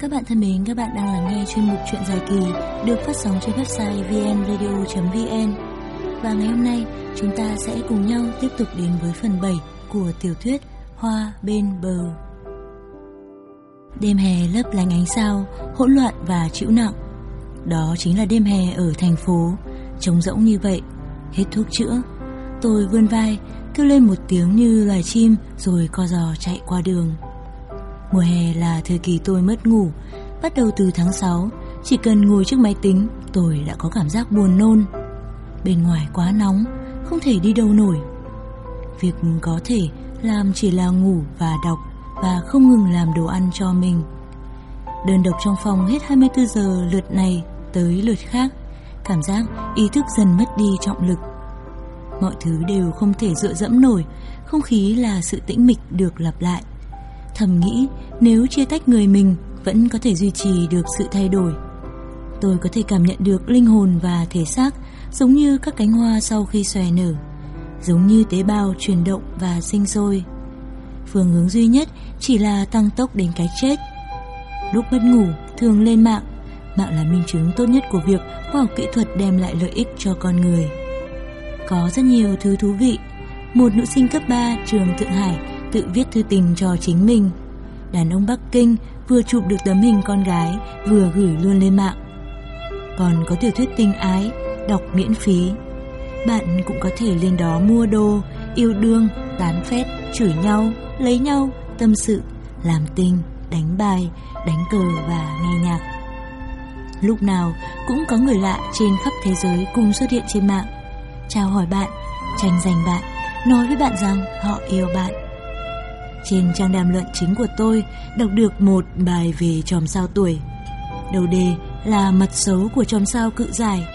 Các bạn thân mến, các bạn đang lắng nghe chuyên mục Chuyện dài kỳ được phát sóng trên website vnradio.vn. Và ngày hôm nay, chúng ta sẽ cùng nhau tiếp tục đến với phần 7 của tiểu thuyết Hoa bên bờ. Đêm hè lấp lánh ánh sao, hỗn loạn và chịu nặng. Đó chính là đêm hè ở thành phố, trống rỗng như vậy, hết thuốc chữa. Tôi vươn vai, kêu lên một tiếng như loài chim rồi co giò chạy qua đường. Mùa hè là thời kỳ tôi mất ngủ, bắt đầu từ tháng 6, chỉ cần ngồi trước máy tính, tôi đã có cảm giác buồn nôn. Bên ngoài quá nóng, không thể đi đâu nổi. Việc có thể làm chỉ là ngủ và đọc và không ngừng làm đồ ăn cho mình. Đơn độc trong phòng hết 24 giờ lượt này tới lượt khác, cảm giác ý thức dần mất đi trọng lực. Mọi thứ đều không thể dựa dẫm nổi, không khí là sự tĩnh mịch được lặp lại. Thầm nghĩ nếu chia tách người mình vẫn có thể duy trì được sự thay đổi. Tôi có thể cảm nhận được linh hồn và thể xác giống như các cánh hoa sau khi xòe nở, giống như tế bào chuyển động và sinh sôi. Phương hướng duy nhất chỉ là tăng tốc đến cái chết. Lúc mất ngủ, thường lên mạng. Mạng là minh chứng tốt nhất của việc khoa học kỹ thuật đem lại lợi ích cho con người. Có rất nhiều thứ thú vị. Một nữ sinh cấp 3 trường Thượng Hải tự viết thư tình cho chính mình. Đàn ông Bắc Kinh vừa chụp được tấm hình con gái vừa gửi luôn lên mạng. Còn có tiểu thuyết tình ái, đọc miễn phí. Bạn cũng có thể lên đó mua đồ, yêu đương, tán phét, chửi nhau, lấy nhau, tâm sự, làm tình, đánh bài, đánh cờ và nghe nhạc. Lúc nào cũng có người lạ trên khắp thế giới cùng xuất hiện trên mạng. Chào hỏi bạn, tranh giành bạn, nói với bạn rằng họ yêu bạn. Trên trang đàm luận chính của tôi đọc được một bài về chòm sao tuổi. Đầu đề là mặt xấu của chòm sao cự giải.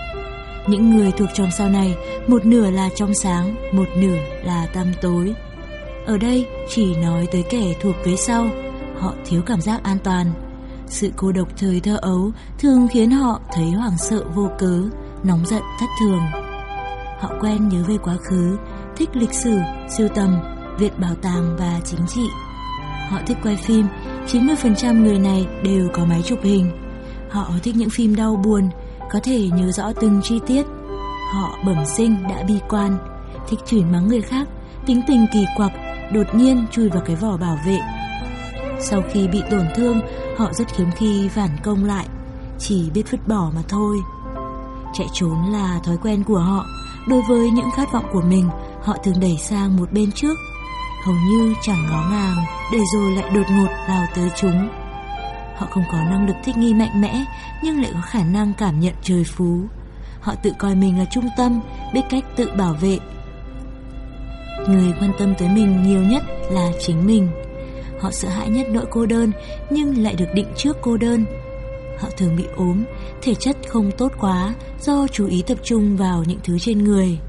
Những người thuộc chòm sao này, một nửa là trong sáng, một nửa là tăm tối. Ở đây chỉ nói tới kẻ thuộc vế sau, họ thiếu cảm giác an toàn. Sự cô độc thời thơ ấu thường khiến họ thấy hoảng sợ vô cớ, nóng giận thất thường. Họ quen nhớ về quá khứ, thích lịch sử, siêu tầm, viện bảo tàng và chính trị. Họ thích quay phim, 90% người này đều có máy chụp hình. Họ thích những phim đau buồn, có thể nhớ rõ từng chi tiết. Họ bẩm sinh đã bi quan, thích chửi mắng người khác, tính tình kỳ quặc, đột nhiên chui vào cái vỏ bảo vệ. Sau khi bị tổn thương, họ rất hiếm khi phản công lại, chỉ biết vứt bỏ mà thôi. Chạy trốn là thói quen của họ, đối với những khát vọng của mình, họ thường đẩy sang một bên trước hầu như chẳng ngó ngàng để rồi lại đột ngột vào tới chúng. Họ không có năng lực thích nghi mạnh mẽ nhưng lại có khả năng cảm nhận trời phú. Họ tự coi mình là trung tâm, biết cách tự bảo vệ. Người quan tâm tới mình nhiều nhất là chính mình. Họ sợ hãi nhất nỗi cô đơn nhưng lại được định trước cô đơn. Họ thường bị ốm, thể chất không tốt quá do chú ý tập trung vào những thứ trên người.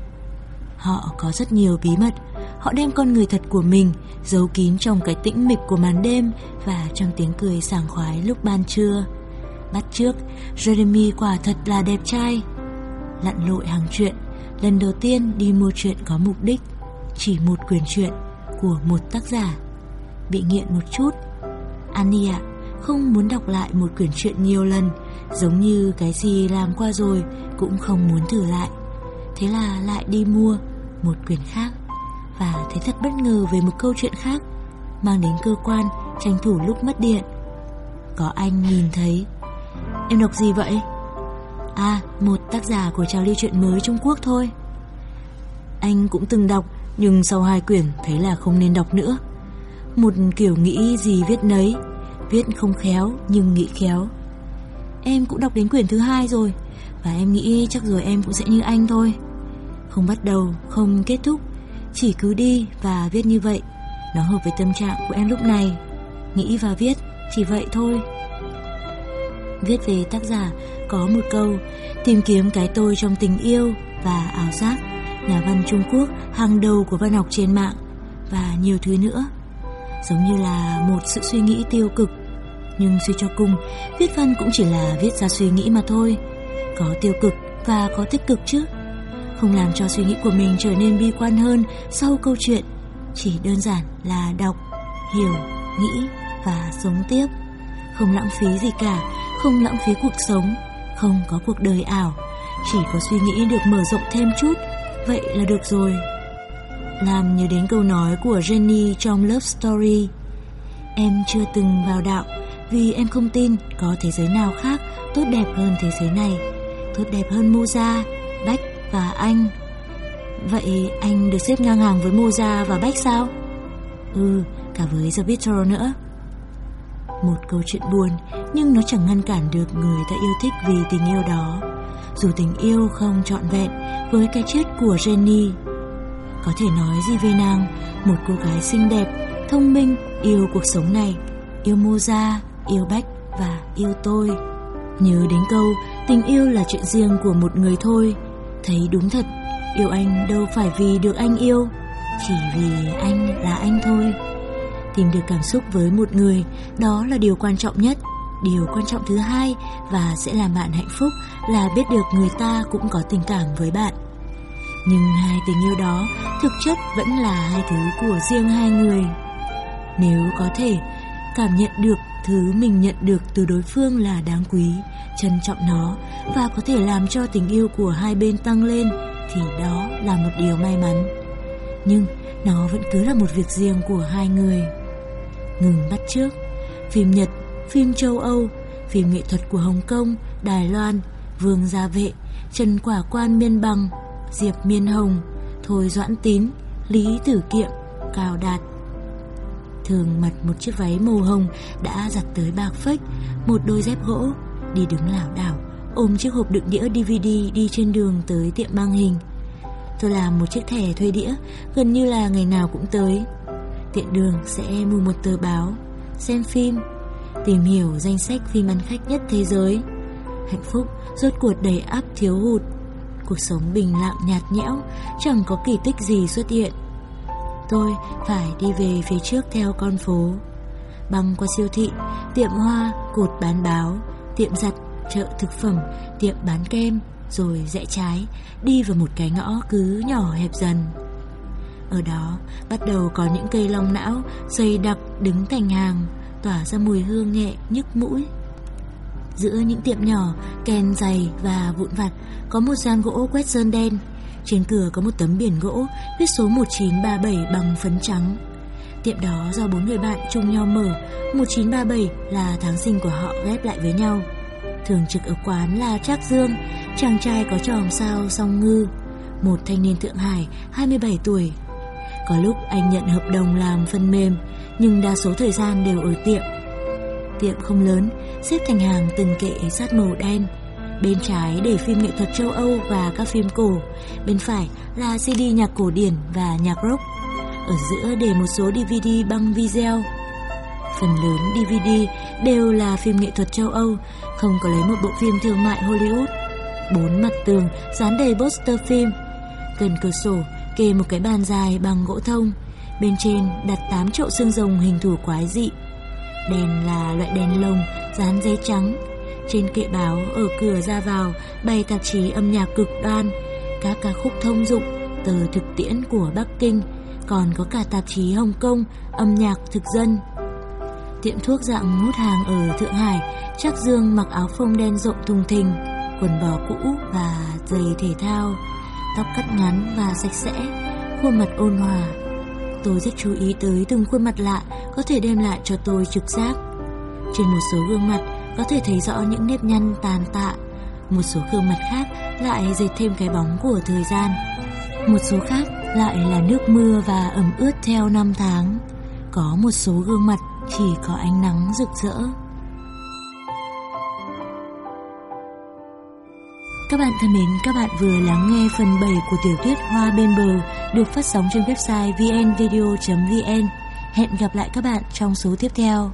Họ có rất nhiều bí mật Họ đem con người thật của mình giấu kín trong cái tĩnh mịch của màn đêm và trong tiếng cười sảng khoái lúc ban trưa. Bắt trước, Jeremy quả thật là đẹp trai. Lặn lội hàng chuyện, lần đầu tiên đi mua chuyện có mục đích, chỉ một quyển truyện của một tác giả. Bị nghiện một chút. Annie ạ, không muốn đọc lại một quyển truyện nhiều lần, giống như cái gì làm qua rồi cũng không muốn thử lại. Thế là lại đi mua một quyển khác và thấy thật bất ngờ về một câu chuyện khác mang đến cơ quan tranh thủ lúc mất điện. Có anh nhìn thấy. Em đọc gì vậy? À, một tác giả của trào lưu chuyện mới Trung Quốc thôi. Anh cũng từng đọc nhưng sau hai quyển thấy là không nên đọc nữa. Một kiểu nghĩ gì viết nấy, viết không khéo nhưng nghĩ khéo. Em cũng đọc đến quyển thứ hai rồi và em nghĩ chắc rồi em cũng sẽ như anh thôi. Không bắt đầu, không kết thúc chỉ cứ đi và viết như vậy. Nó hợp với tâm trạng của em lúc này. Nghĩ và viết, Chỉ vậy thôi. Viết về tác giả, Có một câu, Tìm kiếm cái tôi trong tình yêu Và ảo giác, Nhà văn Trung Quốc, hàng đầu của văn học trên mạng, Và nhiều thứ nữa. Giống như là một sự suy nghĩ tiêu cực. Nhưng suy cho cùng, Viết văn cũng chỉ là viết ra suy nghĩ mà thôi. Có tiêu cực và có tích cực chứ không làm cho suy nghĩ của mình trở nên bi quan hơn sau câu chuyện, chỉ đơn giản là đọc, hiểu, nghĩ và sống tiếp. không lãng phí gì cả, không lãng phí cuộc sống, không có cuộc đời ảo, chỉ có suy nghĩ được mở rộng thêm chút, vậy là được rồi. Làm nhớ đến câu nói của Jenny trong Love Story. Em chưa từng vào đạo vì em không tin có thế giới nào khác tốt đẹp hơn thế giới này, tốt đẹp hơn Moza, Bách và anh. Vậy anh được xếp ngang hàng với Moza và Bách sao? Ừ, cả với The Beatles nữa. Một câu chuyện buồn nhưng nó chẳng ngăn cản được người ta yêu thích vì tình yêu đó. Dù tình yêu không trọn vẹn với cái chết của Jenny. Có thể nói gì về nàng, một cô gái xinh đẹp, thông minh, yêu cuộc sống này, yêu Moza, yêu Bách và yêu tôi. Nhớ đến câu tình yêu là chuyện riêng của một người thôi, thấy đúng thật, yêu anh đâu phải vì được anh yêu, chỉ vì anh là anh thôi. Tìm được cảm xúc với một người, đó là điều quan trọng nhất. Điều quan trọng thứ hai và sẽ làm bạn hạnh phúc là biết được người ta cũng có tình cảm với bạn. Nhưng hai tình yêu đó thực chất vẫn là hai thứ của riêng hai người. Nếu có thể cảm nhận được thứ mình nhận được từ đối phương là đáng quý, trân trọng nó và có thể làm cho tình yêu của hai bên tăng lên thì đó là một điều may mắn. Nhưng nó vẫn cứ là một việc riêng của hai người. Ngừng bắt trước, phim Nhật, phim châu Âu, phim nghệ thuật của Hồng Kông, Đài Loan, Vương Gia Vệ, Trần Quả Quan Miên Bằng, Diệp Miên Hồng, Thôi Doãn Tín, Lý Tử Kiệm, Cao Đạt. Thường mặc một chiếc váy màu hồng đã giặt tới bạc phách, một đôi dép gỗ, đi đứng lảo đảo, ôm chiếc hộp đựng đĩa DVD đi trên đường tới tiệm băng hình. Tôi làm một chiếc thẻ thuê đĩa, gần như là ngày nào cũng tới. Tiện đường sẽ mua một tờ báo, xem phim, tìm hiểu danh sách phim ăn khách nhất thế giới. Hạnh phúc rốt cuộc đầy áp thiếu hụt. Cuộc sống bình lặng nhạt nhẽo, chẳng có kỳ tích gì xuất hiện. Tôi phải đi về phía trước theo con phố. Băng qua siêu thị, tiệm hoa, cột bán báo, tiệm giặt, chợ thực phẩm, tiệm bán kem, rồi rẽ trái, đi vào một cái ngõ cứ nhỏ hẹp dần. Ở đó bắt đầu có những cây long não dày đặc đứng thành hàng, tỏa ra mùi hương nhẹ nhức mũi. Giữa những tiệm nhỏ, kèn dày và vụn vặt có một gian gỗ quét sơn đen. Trên cửa có một tấm biển gỗ viết số 1937 bằng phấn trắng. Tiệm đó do bốn người bạn chung nhau mở, 1937 là tháng sinh của họ ghép lại với nhau. Thường trực ở quán là Trác Dương, chàng trai có tròm sao song ngư, một thanh niên Thượng Hải, 27 tuổi. Có lúc anh nhận hợp đồng làm phần mềm, nhưng đa số thời gian đều ở tiệm. Tiệm không lớn, xếp thành hàng từng kệ sát màu đen. Bên trái để phim nghệ thuật châu Âu và các phim cổ, bên phải là CD nhạc cổ điển và nhạc rock. Ở giữa để một số DVD băng video. Phần lớn DVD đều là phim nghệ thuật châu Âu, không có lấy một bộ phim thương mại Hollywood. Bốn mặt tường dán đầy poster phim. Gần cửa sổ kê một cái bàn dài bằng gỗ thông. Bên trên đặt 8 chậu xương rồng hình thù quái dị. Đèn là loại đèn lồng dán giấy trắng. Trên kệ báo ở cửa ra vào bày tạp chí âm nhạc cực đoan, các ca khúc thông dụng, tờ thực tiễn của Bắc Kinh, còn có cả tạp chí Hồng Kông, âm nhạc thực dân. Tiệm thuốc dạng hút hàng ở Thượng Hải, chắc Dương mặc áo phông đen rộng thùng thình, quần bò cũ và giày thể thao, tóc cắt ngắn và sạch sẽ, khuôn mặt ôn hòa. Tôi rất chú ý tới từng khuôn mặt lạ có thể đem lại cho tôi trực giác. Trên một số gương mặt có thể thấy rõ những nếp nhăn tàn tạ, một số gương mặt khác lại dệt thêm cái bóng của thời gian. Một số khác lại là nước mưa và ẩm ướt theo năm tháng. Có một số gương mặt chỉ có ánh nắng rực rỡ. Các bạn thân mến, các bạn vừa lắng nghe phần 7 của tiểu thuyết Hoa bên bờ được phát sóng trên website vnvideo.vn. Hẹn gặp lại các bạn trong số tiếp theo.